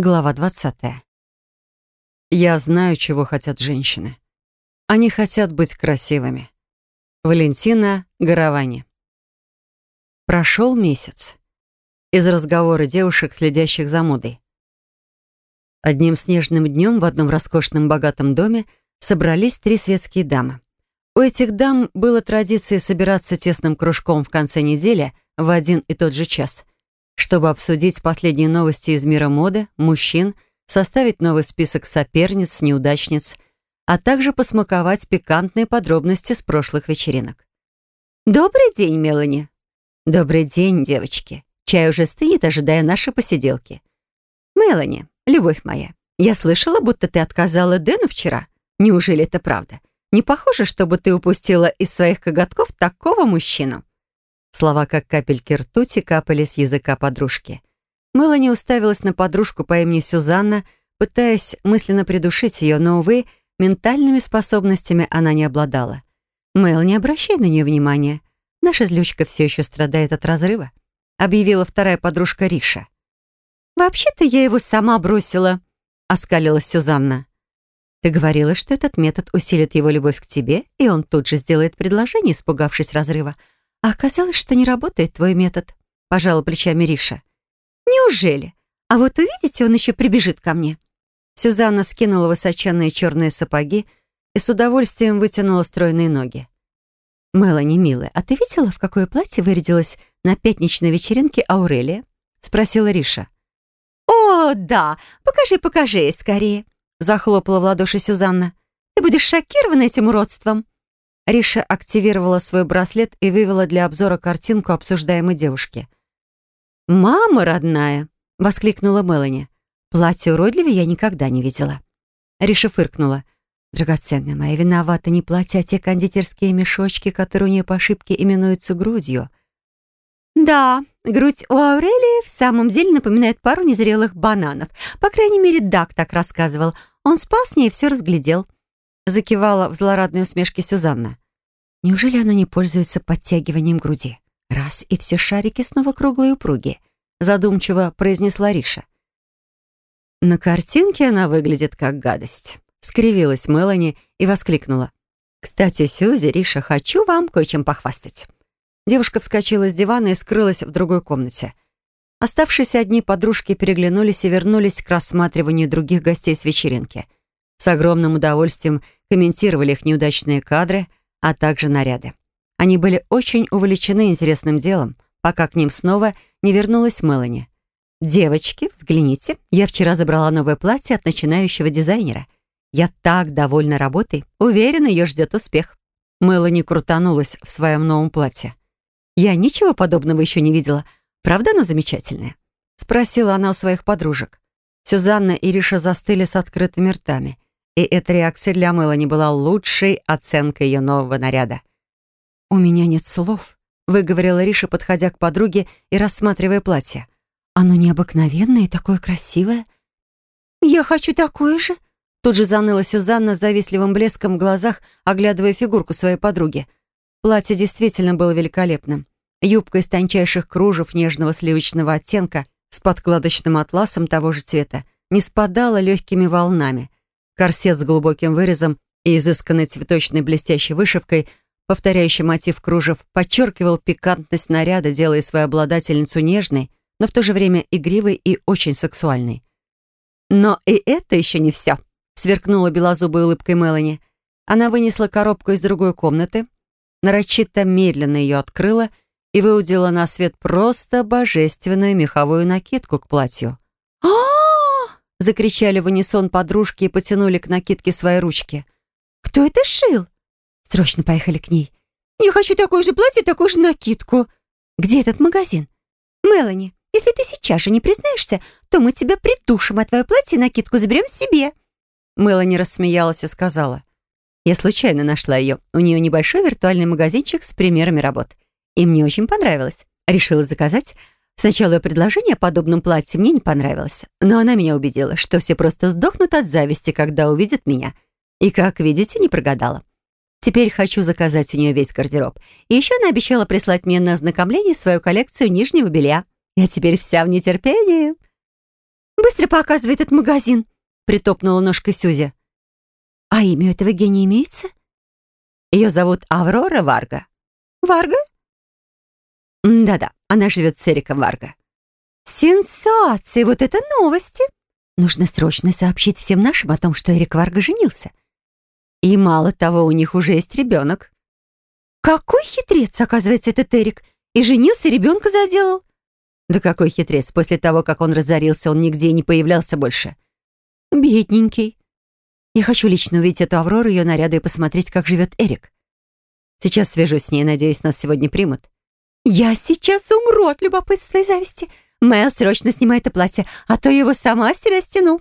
Глава 20. Я знаю, чего хотят женщины. Они хотят быть красивыми. Валентина Горовани. Прошел месяц. Из разговора девушек, следящих за модой. Одним снежным днем в одном роскошном богатом доме собрались три светские дамы. У этих дам было традицией собираться тесным кружком в конце недели в один и тот же час — чтобы обсудить последние новости из мира моды, мужчин, составить новый список соперниц, неудачниц, а также посмаковать пикантные подробности с прошлых вечеринок. «Добрый день, Мелани!» «Добрый день, девочки! Чай уже стынет, ожидая нашей посиделки». «Мелани, любовь моя, я слышала, будто ты отказала Дэну вчера. Неужели это правда? Не похоже, чтобы ты упустила из своих коготков такого мужчину?» Слова, как капельки ртути, капали с языка подружки. Мелани уставилась на подружку по имени Сюзанна, пытаясь мысленно придушить ее, но, увы, ментальными способностями она не обладала. «Мел, не обращай на нее внимания. Наша злючка все еще страдает от разрыва», объявила вторая подружка Риша. «Вообще-то я его сама бросила», — оскалилась Сюзанна. «Ты говорила, что этот метод усилит его любовь к тебе, и он тут же сделает предложение, испугавшись разрыва. А оказалось, что не работает твой метод», — пожала плечами Риша. «Неужели? А вот увидите, он еще прибежит ко мне». Сюзанна скинула высоченные черные сапоги и с удовольствием вытянула стройные ноги. «Мелани, милая, а ты видела, в какое платье вырядилась на пятничной вечеринке Аурелия?» — спросила Риша. «О, да! Покажи, покажи скорее!» — захлопала в ладоши Сюзанна. «Ты будешь шокирована этим уродством!» Риша активировала свой браслет и вывела для обзора картинку обсуждаемой девушки. «Мама родная!» — воскликнула Мелани. «Платье уродливее я никогда не видела». Риша фыркнула. «Драгоценная моя, виновата не платье, а те кондитерские мешочки, которые у нее по ошибке именуются грудью». «Да, грудь у Аурелии в самом деле напоминает пару незрелых бананов. По крайней мере, Дак так рассказывал. Он спал с ней и все разглядел». Закивала в злорадной усмешке Сюзанна. Неужели она не пользуется подтягиванием груди? Раз, и все шарики снова круглые и упругие. Задумчиво произнесла Риша. На картинке она выглядит как гадость. Скривилась Мелани и воскликнула. «Кстати, Сюзи, Риша, хочу вам кое-чем похвастать». Девушка вскочила с дивана и скрылась в другой комнате. Оставшиеся одни подружки переглянулись и вернулись к рассматриванию других гостей с вечеринки — с огромным удовольствием комментировали их неудачные кадры, а также наряды. Они были очень увлечены интересным делом, пока к ним снова не вернулась Мелани. «Девочки, взгляните, я вчера забрала новое платье от начинающего дизайнера. Я так довольна работой, уверена, ее ждет успех». Мелани крутанулась в своем новом платье. «Я ничего подобного еще не видела. Правда оно замечательное?» Спросила она у своих подружек. Сюзанна и Риша застыли с открытыми ртами и эта реакция для Мелани была лучшей оценкой ее нового наряда. «У меня нет слов», — выговорила Риша, подходя к подруге и рассматривая платье. «Оно необыкновенное и такое красивое». «Я хочу такое же», — тут же заныла Сюзанна с завистливым блеском в глазах, оглядывая фигурку своей подруги. Платье действительно было великолепным. Юбка из тончайших кружев нежного сливочного оттенка с подкладочным атласом того же цвета не спадала легкими волнами — Корсет с глубоким вырезом и изысканной цветочной блестящей вышивкой, повторяющий мотив кружев, подчеркивал пикантность наряда, делая свою обладательницу нежной, но в то же время игривой и очень сексуальной. «Но и это еще не все», — сверкнула белозубой улыбкой Мелани. Она вынесла коробку из другой комнаты, нарочито медленно ее открыла и выудила на свет просто божественную меховую накидку к платью. Закричали в унисон подружки и потянули к накидке свои ручки. «Кто это шил?» Срочно поехали к ней. «Я хочу такое же платье, такую же накидку». «Где этот магазин?» «Мелани, если ты сейчас же не признаешься, то мы тебя придушим, а твое платье и накидку заберем себе». Мелани рассмеялась и сказала. «Я случайно нашла ее. У нее небольшой виртуальный магазинчик с примерами работ. И мне очень понравилось. Решила заказать, Сначала ее предложение о подобном платье мне не понравилось, но она меня убедила, что все просто сдохнут от зависти, когда увидят меня. И, как видите, не прогадала. Теперь хочу заказать у нее весь гардероб. И еще она обещала прислать мне на ознакомление свою коллекцию нижнего белья. Я теперь вся в нетерпении. Быстро показывай этот магазин!» притопнула ножкой Сюзи. «А имя этого гения имеется?» Ее зовут Аврора Варга. «Варга?» «Да-да, она живет с Эриком Варга». «Сенсация! Вот это новости!» Нужно срочно сообщить всем нашим о том, что Эрик Варга женился. И мало того, у них уже есть ребенок. Какой хитрец, оказывается, этот Эрик. И женился, ребенка заделал. Да какой хитрец. После того, как он разорился, он нигде не появлялся больше. Бедненький. Я хочу лично увидеть эту Аврору, ее наряды и посмотреть, как живет Эрик. Сейчас свяжусь с ней, надеюсь, нас сегодня примут. Я сейчас умру от любопытства и зависти. Мэл срочно снимай это платье, а то я его сама себя стяну.